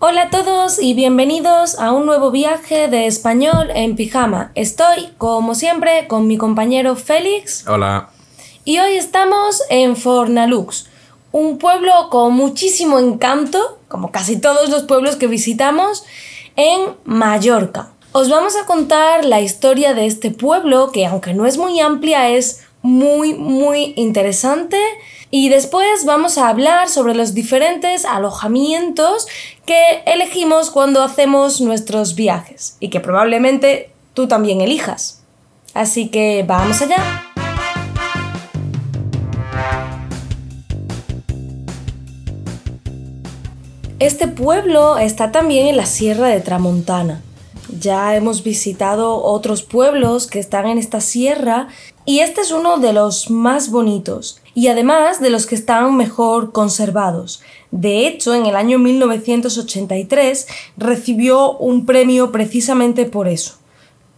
Hola a todos y bienvenidos a un nuevo viaje de español en pijama. Estoy, como siempre, con mi compañero Félix. Hola. Y hoy estamos en Fornalux, un pueblo con muchísimo encanto, como casi todos los pueblos que visitamos, en Mallorca. Os vamos a contar la historia de este pueblo, que aunque no es muy amplia, es muy, muy interesante. Y después vamos a hablar sobre los diferentes alojamientos que elegimos cuando hacemos nuestros viajes y que probablemente tú también elijas. Así que vamos allá. Este pueblo está también en la Sierra de Tramontana. Ya hemos visitado otros pueblos que están en esta sierra y este es uno de los más bonitos y además de los que están mejor conservados. De hecho, en el año 1983 recibió un premio precisamente por eso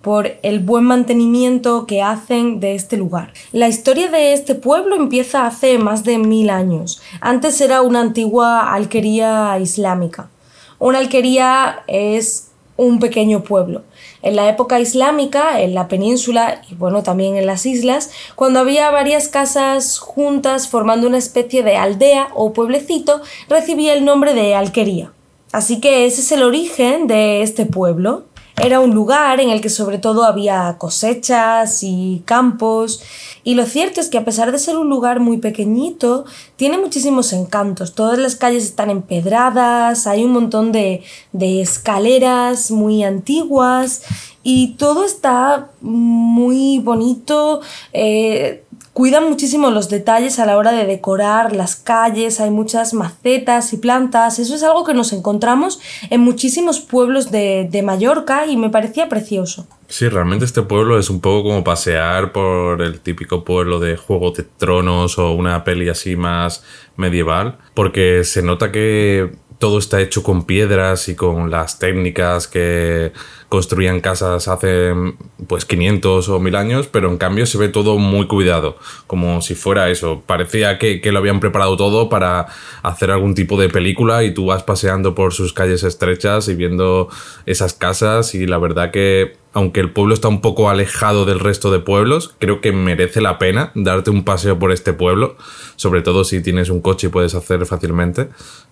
por el buen mantenimiento que hacen de este lugar. La historia de este pueblo empieza hace más de mil años. Antes era una antigua alquería islámica. Una alquería es un pequeño pueblo. En la época islámica, en la península y bueno, también en las islas, cuando había varias casas juntas formando una especie de aldea o pueblecito, recibía el nombre de alquería. Así que ese es el origen de este pueblo. Era un lugar en el que sobre todo había cosechas y campos y lo cierto es que a pesar de ser un lugar muy pequeñito, tiene muchísimos encantos. Todas las calles están empedradas, hay un montón de, de escaleras muy antiguas y todo está muy bonito. Eh, cuidan muchísimo los detalles a la hora de decorar las calles, hay muchas macetas y plantas, eso es algo que nos encontramos en muchísimos pueblos de, de, Mallorca y me parecía precioso. Sí, realmente este pueblo es un poco como pasear por el típico pueblo de Juego de Tronos o una peli así más medieval, porque se nota que todo está hecho con piedras y con las técnicas que construían casas hace pues 500 o 1000 años, pero en cambio se ve todo muy cuidado, como si fuera eso. Parecía que, que, lo habían preparado todo para hacer algún tipo de película y tú vas paseando por sus calles estrechas y viendo esas casas y la verdad que aunque el pueblo está un poco alejado del resto de pueblos, creo que merece la pena darte un paseo por este pueblo, sobre todo si tienes un coche y puedes hacer fácilmente,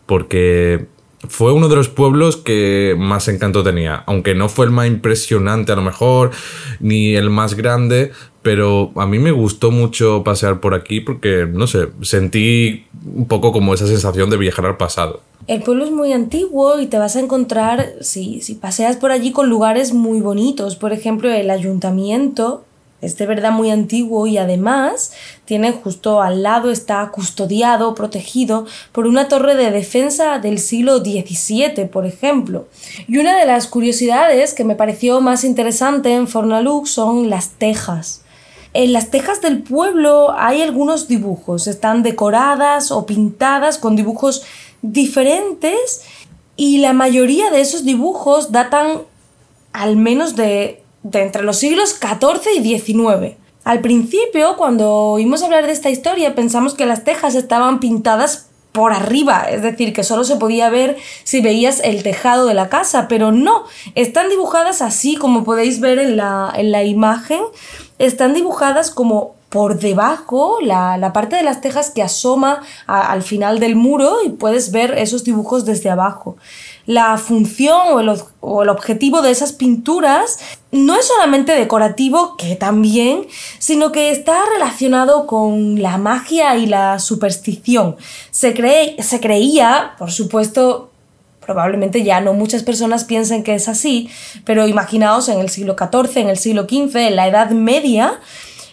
porque fue uno de los pueblos que más encanto tenía, aunque no fue el más impresionante a lo mejor, ni el más grande, pero a mí me gustó mucho pasear por aquí porque, no sé, sentí un poco como esa sensación de viajar al pasado. El pueblo es muy antiguo y te vas a encontrar, si, si paseas por allí, con lugares muy bonitos. Por ejemplo, el ayuntamiento es de verdad muy antiguo y además tiene justo al lado, está custodiado, protegido por una torre de defensa del siglo XVII, por ejemplo. Y una de las curiosidades que me pareció más interesante en Fornalux son las tejas. En las tejas del pueblo hay algunos dibujos, están decoradas o pintadas con dibujos diferentes y la mayoría de esos dibujos datan al menos de entre los siglos XIV y XIX. Al principio, cuando oímos hablar de esta historia, pensamos que las tejas estaban pintadas por arriba, es decir, que solo se podía ver si veías el tejado de la casa, pero no, están dibujadas así como podéis ver en la, en la imagen, están dibujadas como por debajo, la, la, parte de las tejas que asoma al final del muro y puedes ver esos dibujos desde abajo. La función o el, objetivo de esas pinturas no es solamente decorativo, que también, sino que está relacionado con la magia y la superstición. Se, cree, se creía, por supuesto, probablemente ya no muchas personas piensen que es así, pero imaginaos en el siglo XIV, en el siglo XV, en la Edad Media,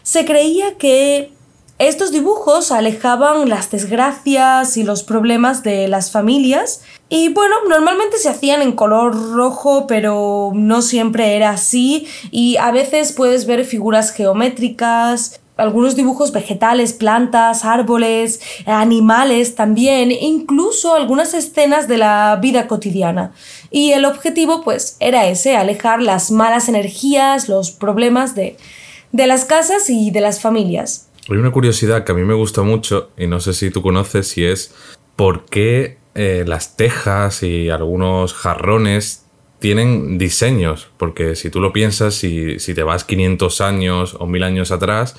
se creía que estos dibujos alejaban las desgracias y los problemas de las familias y bueno, normalmente se hacían en color rojo, pero no siempre era así y a veces puedes ver figuras geométricas, algunos dibujos vegetales, plantas, árboles, animales también, incluso algunas escenas de la vida cotidiana. Y el objetivo pues era ese, alejar las malas energías, los problemas de de las casas y de las familias. Hay una curiosidad que a mí me gusta mucho y no sé si tú conoces si es por qué eh, las tejas y algunos jarrones tienen diseños, porque si tú lo piensas, si, si te vas 500 años o 1000 años atrás,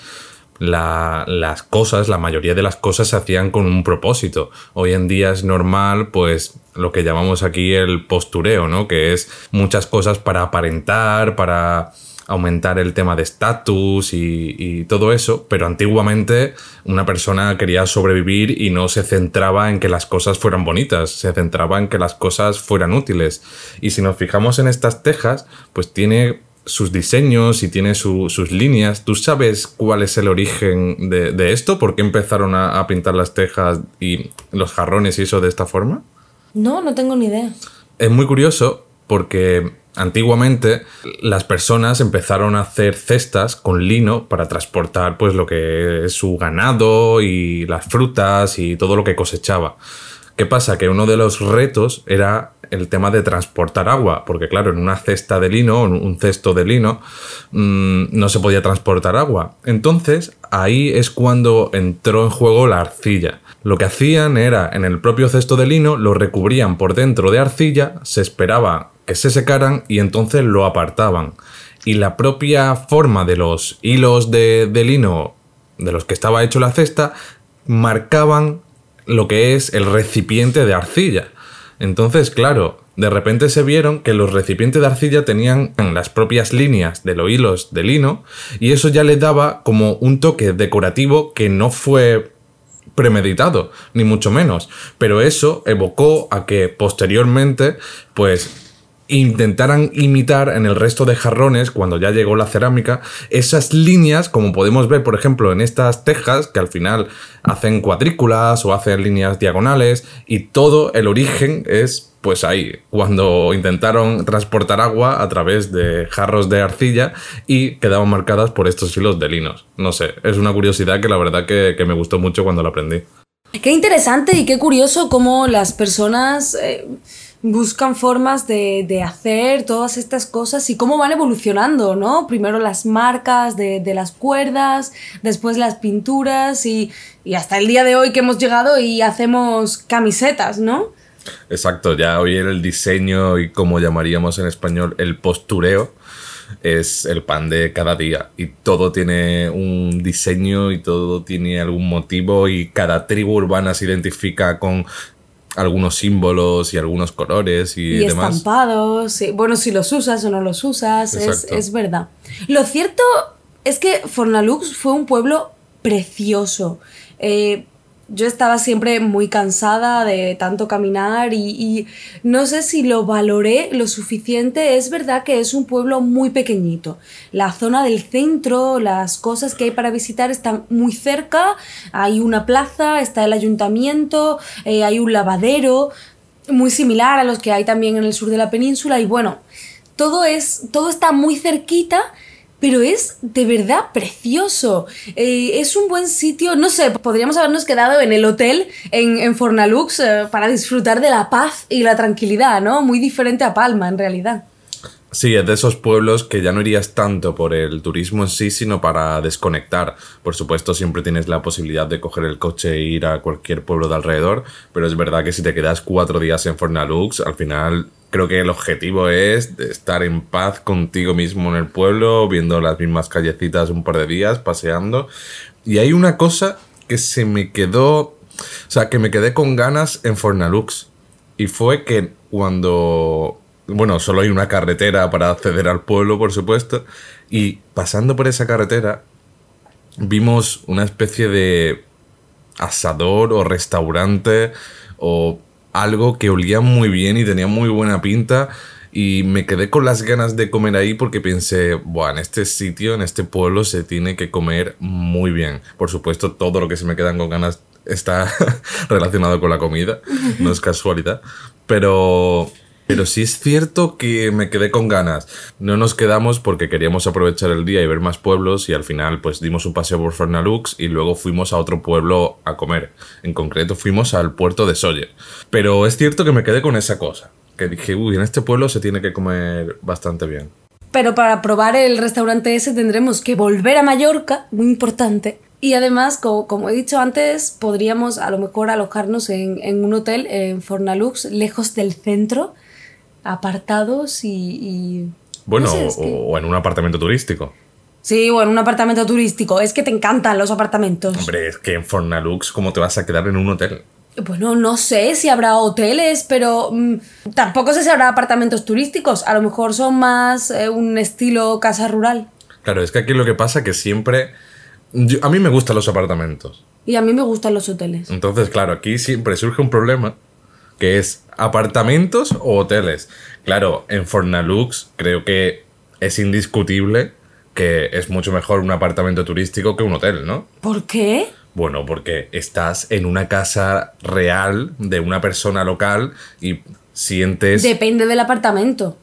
las cosas, la mayoría de las cosas se hacían con un propósito. Hoy en día es normal, pues, lo que llamamos aquí el postureo, ¿no? Que es muchas cosas para aparentar, para aumentar el tema de estatus y, todo eso, pero antiguamente una persona quería sobrevivir y no se centraba en que las cosas fueran bonitas, se centraba en que las cosas fueran útiles. Y si nos fijamos en estas tejas, pues tiene sus diseños y tiene sus líneas. ¿Tú sabes cuál es el origen de, esto? ¿Por qué empezaron a, a, pintar las tejas y los jarrones y eso de esta forma? No, no tengo ni idea. Es muy curioso porque antiguamente las personas empezaron a hacer cestas con lino para transportar pues lo que es su ganado y las frutas y todo lo que cosechaba. ¿Qué pasa? Que uno de los retos era el tema de transportar agua, porque claro, en una cesta de lino, un cesto de lino, mm, no se podía transportar agua. Entonces, ahí es cuando entró en juego la arcilla. Lo que hacían era, en el propio cesto de lino, lo recubrían por dentro de arcilla, se esperaba que se secaran y entonces lo apartaban. Y la propia forma de los hilos de, lino de los que estaba hecho la cesta marcaban lo que es el recipiente de arcilla. Entonces, claro, de repente se vieron que los recipientes de arcilla tenían las propias líneas de los hilos de lino y eso ya le daba como un toque decorativo que no fue premeditado, ni mucho menos. Pero eso evocó a que posteriormente, pues intentaran imitar en el resto de jarrones, cuando ya llegó la cerámica, esas líneas, como podemos ver, por ejemplo, en estas tejas, que al final hacen cuadrículas o hacen líneas diagonales, y todo el origen es pues ahí, cuando intentaron transportar agua a través de jarros de arcilla y quedaban marcadas por estos hilos de linos. No sé, es una curiosidad que la verdad que, me gustó mucho cuando la aprendí. Qué interesante y qué curioso cómo las personas... Eh, buscan formas de, hacer todas estas cosas y cómo van evolucionando, ¿no? Primero las marcas de, las cuerdas, después las pinturas y, hasta el día de hoy que hemos llegado y hacemos camisetas, ¿no? Exacto, ya hoy el diseño y como llamaríamos en español el postureo es el pan de cada día y todo tiene un diseño y todo tiene algún motivo y cada tribu urbana se identifica con algunos símbolos y algunos colores y, y estampados. Bueno, si los usas o no los usas, es, es, verdad. Lo cierto es que Fornalux fue un pueblo precioso. Eh, yo estaba siempre muy cansada de tanto caminar y, no sé si lo valoré lo suficiente. Es verdad que es un pueblo muy pequeñito. La zona del centro, las cosas que hay para visitar están muy cerca. Hay una plaza, está el ayuntamiento, eh, hay un lavadero, muy similar a los que hay también en el sur de la península. Y bueno, todo, es, todo está muy cerquita pero es de verdad precioso. Eh, es un buen sitio, no sé, podríamos habernos quedado en el hotel en, Fornalux eh, para disfrutar de la paz y la tranquilidad, ¿no? Muy diferente a Palma, en realidad. Sí, es de esos pueblos que ya no irías tanto por el turismo en sí, sino para desconectar. Por supuesto, siempre tienes la posibilidad de coger el coche e ir a cualquier pueblo de alrededor, pero es verdad que si te quedas cuatro días en Fornalux, al final creo que el objetivo es estar en paz contigo mismo en el pueblo, viendo las mismas callecitas un par de días, paseando. Y hay una cosa que se me quedó, o sea, que me quedé con ganas en Fornalux. Y fue que cuando, bueno, solo hay una carretera para acceder al pueblo, por supuesto, y pasando por esa carretera vimos una especie de asador o restaurante o algo que olía muy bien y tenía muy buena pinta. Y me quedé con las ganas de comer ahí porque pensé, bueno, en este sitio, en este pueblo se tiene que comer muy bien. Por supuesto, todo lo que se me quedan con ganas está relacionado con la comida, no es casualidad. Pero pero sí es cierto que me quedé con ganas. No nos quedamos porque queríamos aprovechar el día y ver más pueblos y al final pues dimos un paseo por Fernalux y luego fuimos a otro pueblo a comer. En concreto fuimos al puerto de Sawyer. Pero es cierto que me quedé con esa cosa. Que dije, uy, en este pueblo se tiene que comer bastante bien. Pero para probar el restaurante ese tendremos que volver a Mallorca, muy importante, Y además, como, como, he dicho antes, podríamos a lo mejor alojarnos en, en un hotel en Fornalux, lejos del centro, apartados y... y bueno, no sé, es o, que- o en un apartamento turístico. Sí, o en un apartamento turístico. Es que te encantan los apartamentos. Hombre, es que en Fornalux, ¿cómo te vas a quedar en un hotel? Bueno, no sé si habrá hoteles, pero mm, tampoco sé si habrá apartamentos turísticos. A lo mejor son más eh, un estilo casa rural. Claro, es que aquí lo que pasa que siempre... yo- a mí me gustan los apartamentos. Y a mí me gustan los hoteles. Entonces, claro, aquí siempre surge un problema que es apartamentos o hoteles. Claro, en Fornalux creo que es indiscutible que es mucho mejor un apartamento turístico que un hotel, ¿no? ¿Por qué? Bueno, porque estás en una casa real de una persona local y sientes... Depende del apartamento.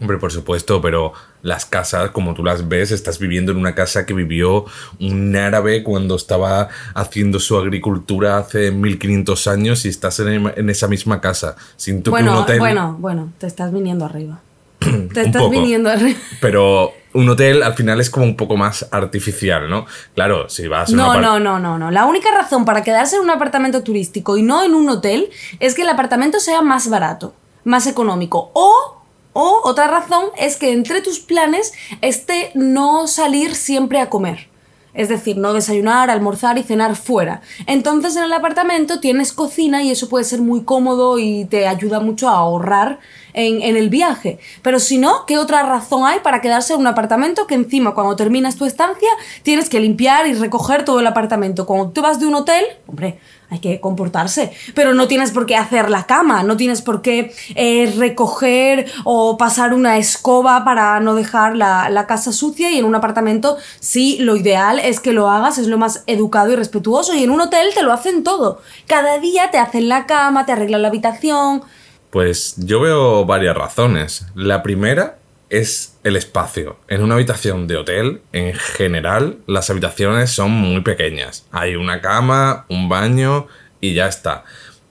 Hombre, por supuesto, pero las casas, como tú las ves, estás viviendo en una casa que vivió un árabe cuando estaba haciendo su agricultura hace 1500 años y estás en, en esa misma casa. Siento que un Bueno, hotel... bueno, bueno, te estás viniendo arriba. Te estás poco. viniendo arriba. Pero un hotel al final es como un poco más artificial, ¿no? Claro, si vas a un No, no, no, no, no. La única razón para quedarse en un apartamento turístico y no en un hotel es que el apartamento sea más barato, más económico. O, o otra razón es que entre tus planes esté no salir siempre a comer. Es decir, no desayunar, almorzar y cenar fuera. Entonces en el apartamento tienes cocina y eso puede ser muy cómodo y te ayuda mucho a ahorrar en, en el viaje. Pero si no, ¿qué otra razón hay para quedarse en un apartamento que encima cuando terminas tu estancia tienes que limpiar y recoger todo el apartamento? Cuando tú vas de un hotel, hombre, hay que comportarse, pero no tienes por qué hacer la cama, no tienes por qué eh, recoger o pasar una escoba para no dejar la, la casa sucia y en un apartamento sí, lo ideal es que lo hagas, es lo más educado y respetuoso y en un hotel te lo hacen todo. Cada día te hacen la cama, te arreglan la habitación. Pues yo veo varias razones. La primera es el espacio. En una habitación de hotel, en general, las habitaciones son muy pequeñas. Hay una cama, un baño y ya está.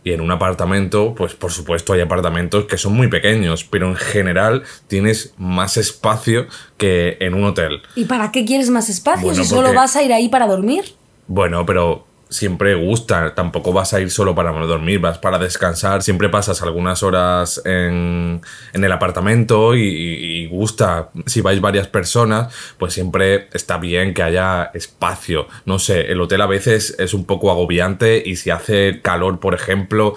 Y en un apartamento, pues por supuesto hay apartamentos que son muy pequeños, pero en general tienes más espacio que en un hotel. ¿Y para qué quieres más espacio Bueno, si solo vas a ir ahí para dormir? Bueno, pero siempre gusta, tampoco vas a ir solo para dormir, vas para descansar, siempre pasas algunas horas en, en el apartamento y, y- gusta, si vais varias personas, pues siempre está bien que haya espacio. No sé, el hotel a veces es un poco agobiante y si hace calor, por ejemplo,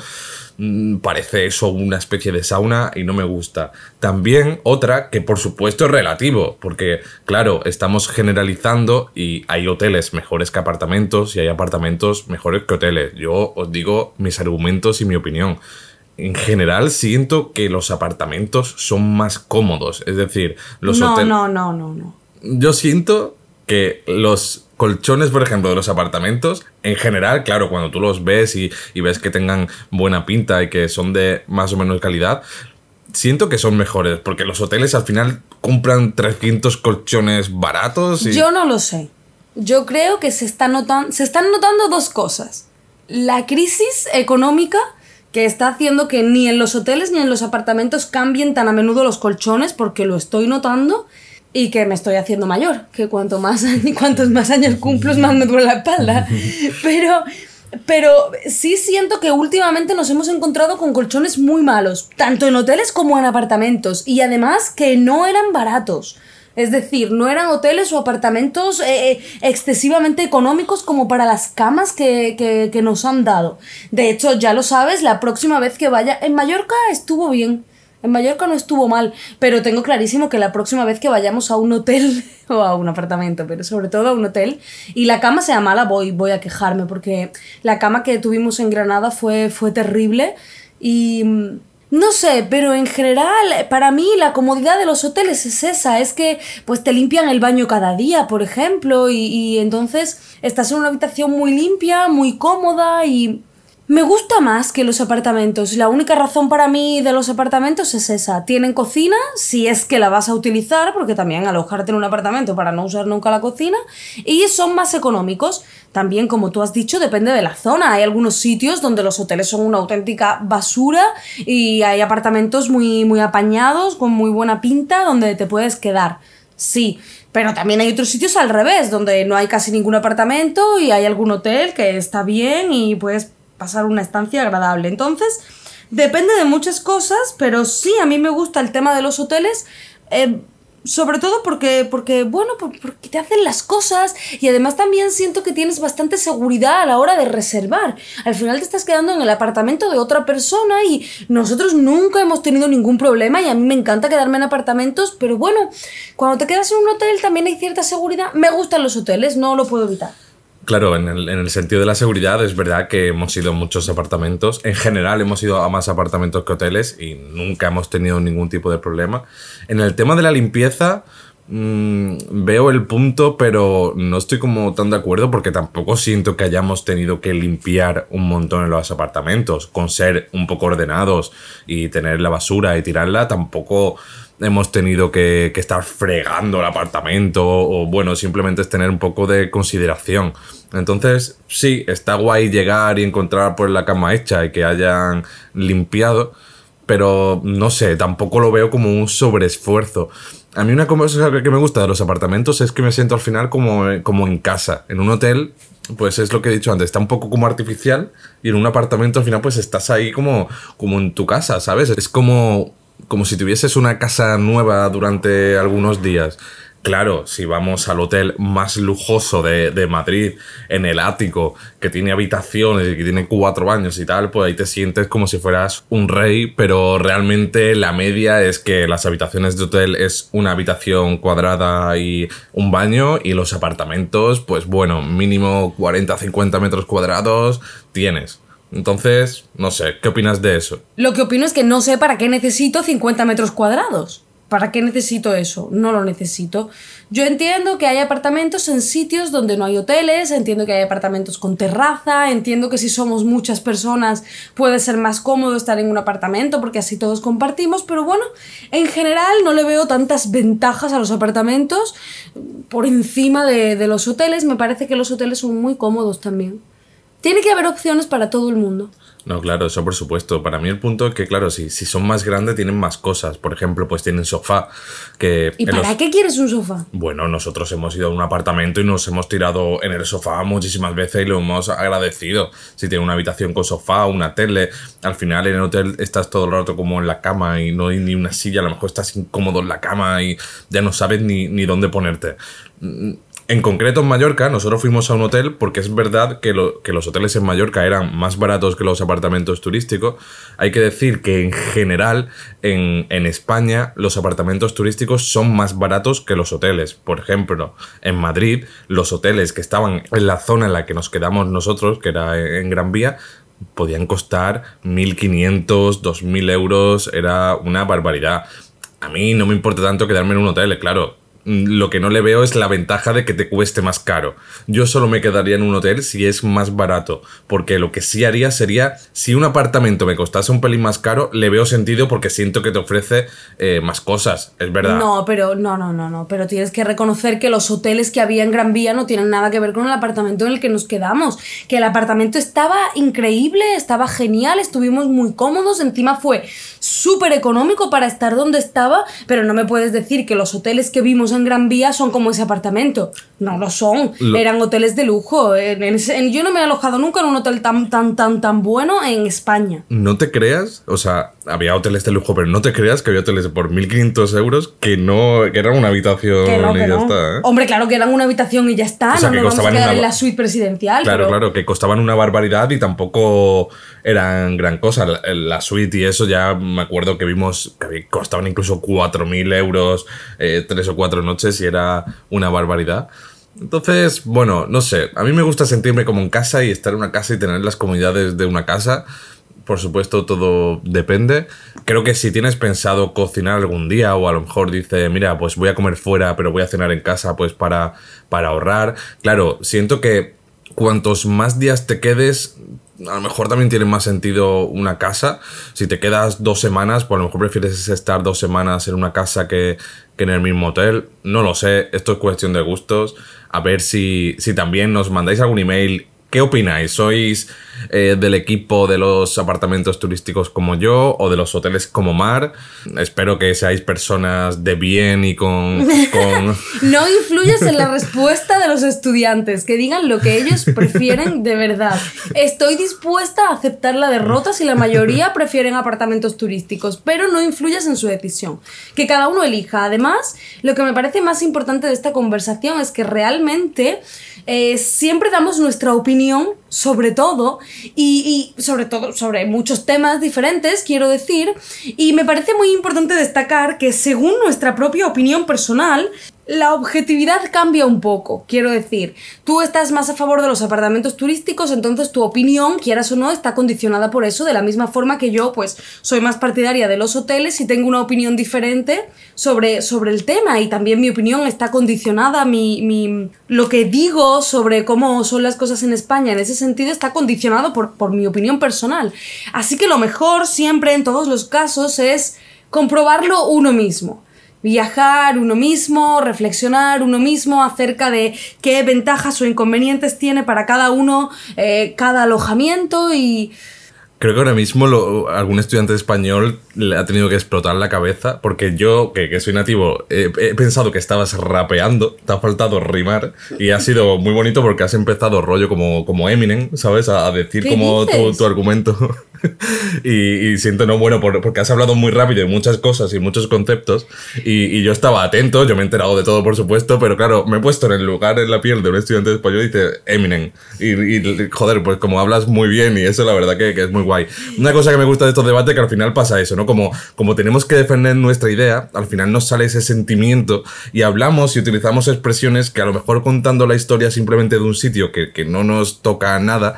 parece eso una especie de sauna y no me gusta. También otra que por supuesto es relativo, porque claro, estamos generalizando y hay hoteles mejores que apartamentos y hay apartamentos mejores que hoteles. Yo os digo mis argumentos y mi opinión. En general siento que los apartamentos son más cómodos, es decir, los no, hoteles... no, no, no, no. Yo siento que los colchones, por ejemplo, de los apartamentos, en general, claro, cuando tú los ves y, ves que tengan buena pinta y que son de más o menos calidad, siento que son mejores, porque los hoteles al final compran 300 colchones baratos y... Yo no lo sé. Yo creo que se, está notan- se están notando dos cosas. La crisis económica que está haciendo que ni en los hoteles ni en los apartamentos cambien tan a menudo los colchones, porque lo estoy notando, y que me estoy haciendo mayor, que cuanto más cuantos más años cumplo, más me duele la espalda. Pero, pero sí siento que últimamente nos hemos encontrado con colchones muy malos, tanto en hoteles como en apartamentos, y además que no eran baratos. Es decir, no eran hoteles o apartamentos eh, eh, excesivamente económicos como para las camas que, que- que nos han dado. De hecho, ya lo sabes, la próxima vez que vaya... En Mallorca estuvo bien. En Mallorca no estuvo mal, pero tengo clarísimo que la próxima vez que vayamos a un hotel o a un apartamento, pero sobre todo a un hotel, y la cama sea mala, voy, voy a quejarme, porque la cama que tuvimos en Granada fue, fue terrible y... mm, no sé, pero en general, para mí la comodidad de los hoteles es esa, es que pues te limpian el baño cada día, por ejemplo, y, y entonces estás en una habitación muy limpia, muy cómoda y me gusta más que los apartamentos. La única razón para mí de los apartamentos es esa. Tienen cocina, si es que la vas a utilizar, porque también alojarte en un apartamento para no usar nunca la cocina, y son más económicos. También, como tú has dicho, depende de la zona. Hay algunos sitios donde los hoteles son una auténtica basura y hay apartamentos muy, muy apañados, con muy buena pinta, donde te puedes quedar. Sí, pero también hay otros sitios al revés, donde no hay casi ningún apartamento y hay algún hotel que está bien y puedes pasar una estancia agradable. Entonces, depende de muchas cosas, pero sí, a mí me gusta el tema de los hoteles. eh, sobre todo porque, porque, bueno, por- porque te hacen las cosas y además también siento que tienes bastante seguridad a la hora de reservar. Al final te estás quedando en el apartamento de otra persona y nosotros nunca hemos tenido ningún problema y a mí me encanta quedarme en apartamentos, pero bueno, cuando te quedas en un hotel también hay cierta seguridad. Me gustan los hoteles, no lo puedo evitar. Claro, en el, en el sentido de la seguridad es verdad que hemos ido a muchos apartamentos. En general hemos ido a más apartamentos que hoteles y nunca hemos tenido ningún tipo de problema. En el tema de la limpieza mm, veo el punto, pero no estoy como tan de acuerdo porque tampoco siento que hayamos tenido que limpiar un montón en los apartamentos. Con ser un poco ordenados y tener la basura y tirarla, tampoco hemos tenido que, que estar fregando el apartamento o bueno, simplemente es tener un poco de consideración. Entonces, sí, está guay llegar y encontrar pues la cama hecha y que hayan limpiado, pero no sé, tampoco lo veo como un sobreesfuerzo. A mí una cosa que me gusta de los apartamentos es que me siento al final como, como en casa. En un hotel, pues es lo que he dicho antes, está un poco como artificial y en un apartamento al final pues estás ahí como, como en tu casa, ¿sabes? Es como, como si tuvieses una casa nueva durante algunos días. Claro, si vamos al hotel más lujoso de, de Madrid, en el ático, que tiene habitaciones y que tiene cuatro baños y tal, pues ahí te sientes como si fueras un rey, pero realmente la media es que las habitaciones de hotel es una habitación cuadrada y un baño, y los apartamentos, pues bueno, mínimo 40-50 metros cuadrados tienes. Entonces, no sé, ¿qué opinas de eso? Lo que opino es que no sé para qué necesito 50 metros cuadrados. ¿Para qué necesito eso? No lo necesito. Yo entiendo que hay apartamentos en sitios donde no hay hoteles, entiendo que hay apartamentos con terraza, entiendo que si somos muchas personas puede ser más cómodo estar en un apartamento porque así todos compartimos, pero bueno, en general no le veo tantas ventajas a los apartamentos por encima de, de los hoteles. Me parece que los hoteles son muy cómodos también. Tiene que haber opciones para todo el mundo. No, claro, eso por supuesto. Para mí el punto es que, claro, si, si son más grandes tienen más cosas. Por ejemplo, pues tienen sofá. Que ¿Y para los- qué quieres un sofá? Bueno, nosotros hemos ido a un apartamento y nos hemos tirado en el sofá muchísimas veces y lo hemos agradecido. Si tiene una habitación con sofá, una tele, al final en el hotel estás todo el rato como en la cama y no hay ni una silla, a lo mejor estás incómodo en la cama y ya no sabes ni, ni dónde ponerte. En concreto en Mallorca, nosotros fuimos a un hotel porque es verdad que los hoteles en Mallorca eran más baratos que los apartamentos turísticos. Hay que decir que en general en, en España los apartamentos turísticos son más baratos que los hoteles. Por ejemplo, en Madrid los hoteles que estaban en la zona en la que nos quedamos nosotros, que era en Gran Vía, podían costar 1.500, 2.000 euros, era una barbaridad. A mí no me importa tanto quedarme en un hotel, claro. Mm, Lo que no le veo es la ventaja de que te cueste más caro. Yo solo me quedaría en un hotel si es más barato, porque lo que sí haría sería, si un apartamento me costase un pelín más caro, le veo sentido porque siento que te ofrece eh, más cosas, es verdad. No, pero no, no, no, no. Pero tienes que reconocer que los hoteles que había en Gran Vía no tienen nada que ver con el apartamento en el que nos quedamos. Que el apartamento estaba increíble, estaba genial, estuvimos muy cómodos. Encima fue súper económico para estar donde estaba. Pero no me puedes decir que los hoteles que vimos en Gran Vía son como ese apartamento. No lo son. Lo- Eran hoteles de lujo. En- en ese- en- yo no me he alojado nunca en un hotel tan, tan, tan, tan bueno en España. No te creas, o sea, había hoteles de lujo, pero no te creas que había hoteles por 1.500 euros que no, que eran una habitación Que no, y ya no. está, ¿eh? Hombre, claro que eran una habitación y ya está. O sea, no que nos vamos a costaban quedar una- en la suite presidencial. Claro, pero- claro, que costaban una barbaridad y tampoco eran gran cosa. La, la suite y eso ya me acuerdo que vimos que costaban incluso 4.000 euros, eh, tres o cuatro noches y era una barbaridad. Entonces, bueno, no sé, a mí me gusta sentirme como en casa y estar en una casa y tener las comodidades de una casa. Por supuesto, todo depende. Creo que si tienes pensado cocinar algún día o a lo mejor dice, mira, pues voy a comer fuera, pero voy a cenar en casa, pues para, para ahorrar. Claro, siento que cuantos más días te quedes, a lo mejor también tiene más sentido una casa. Si te quedas dos semanas, pues a lo mejor prefieres estar dos semanas en una casa que, que en el mismo hotel. No lo sé, esto es cuestión de gustos. A ver si, si también nos mandáis algún email. ¿Qué opináis? ¿Sois eh, del equipo de los apartamentos turísticos como yo o de los hoteles como Mar. Espero que seáis personas de bien y con... no influyes en la respuesta de los estudiantes, que digan lo que ellos prefieren de verdad. Estoy dispuesta a aceptar la derrota si la mayoría prefieren apartamentos turísticos, pero no influyas en su decisión. Que cada uno elija. Además, lo que me parece más importante de esta conversación es que realmente eh, siempre damos nuestra opinión sobre todo y, y, sobre todo sobre muchos temas diferentes, quiero decir, y me parece muy importante destacar que según nuestra propia opinión personal, la objetividad cambia un poco, quiero decir, tú estás más a favor de los apartamentos turísticos, entonces tu opinión, quieras o no, está condicionada por eso, de la misma forma que yo, pues, soy más partidaria de los hoteles y tengo una opinión diferente sobre, sobre el tema y también mi opinión está condicionada, mi, mi, lo que digo sobre cómo son las cosas en España en ese sentido está condicionado por, por mi opinión personal. Así que lo mejor siempre en todos los casos es comprobarlo uno mismo viajar uno mismo, reflexionar uno mismo acerca de qué ventajas o inconvenientes tiene para cada uno eh, cada alojamiento y... Creo que ahora mismo lo, algún estudiante español le ha tenido que explotar la cabeza porque yo, que, que soy nativo, he, he, pensado que estabas rapeando, te ha faltado rimar y ha sido muy bonito porque has empezado rollo como, como Eminem, ¿sabes? A, a decir como tu, tu, argumento. y, y, siento no bueno por, porque has hablado muy rápido de muchas cosas y muchos conceptos y, y, yo estaba atento, yo me he enterado de todo por supuesto, pero claro, me he puesto en el lugar, en la piel de un estudiante de español y dice Eminem. Y, y, joder, pues como hablas muy bien y eso la verdad que, que, es muy guay. Una cosa que me gusta de estos debates que al final pasa eso, ¿no? Como, como tenemos que defender nuestra idea, al final nos sale ese sentimiento y hablamos y utilizamos expresiones que a lo mejor contando la historia simplemente de un sitio que, que no nos toca nada,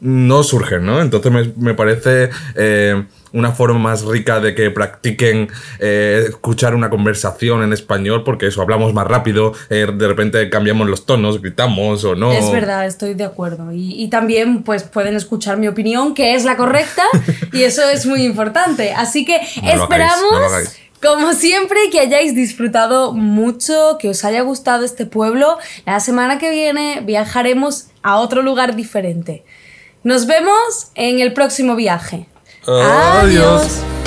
no surgen, ¿no? Entonces me, me parece eh, una forma más rica de que practiquen eh, escuchar una conversación en español, porque eso, hablamos más rápido, eh, de repente cambiamos los tonos, gritamos o no. Es verdad, estoy de acuerdo. Y, y también pues pueden escuchar mi opinión, que es la correcta, y eso es muy importante. Así que no esperamos... Lo hagáis, no lo como siempre, que hayáis disfrutado mucho, que os haya gustado este pueblo. La semana que viene viajaremos a otro lugar diferente. Nos vemos en el próximo viaje. Adiós. Adiós.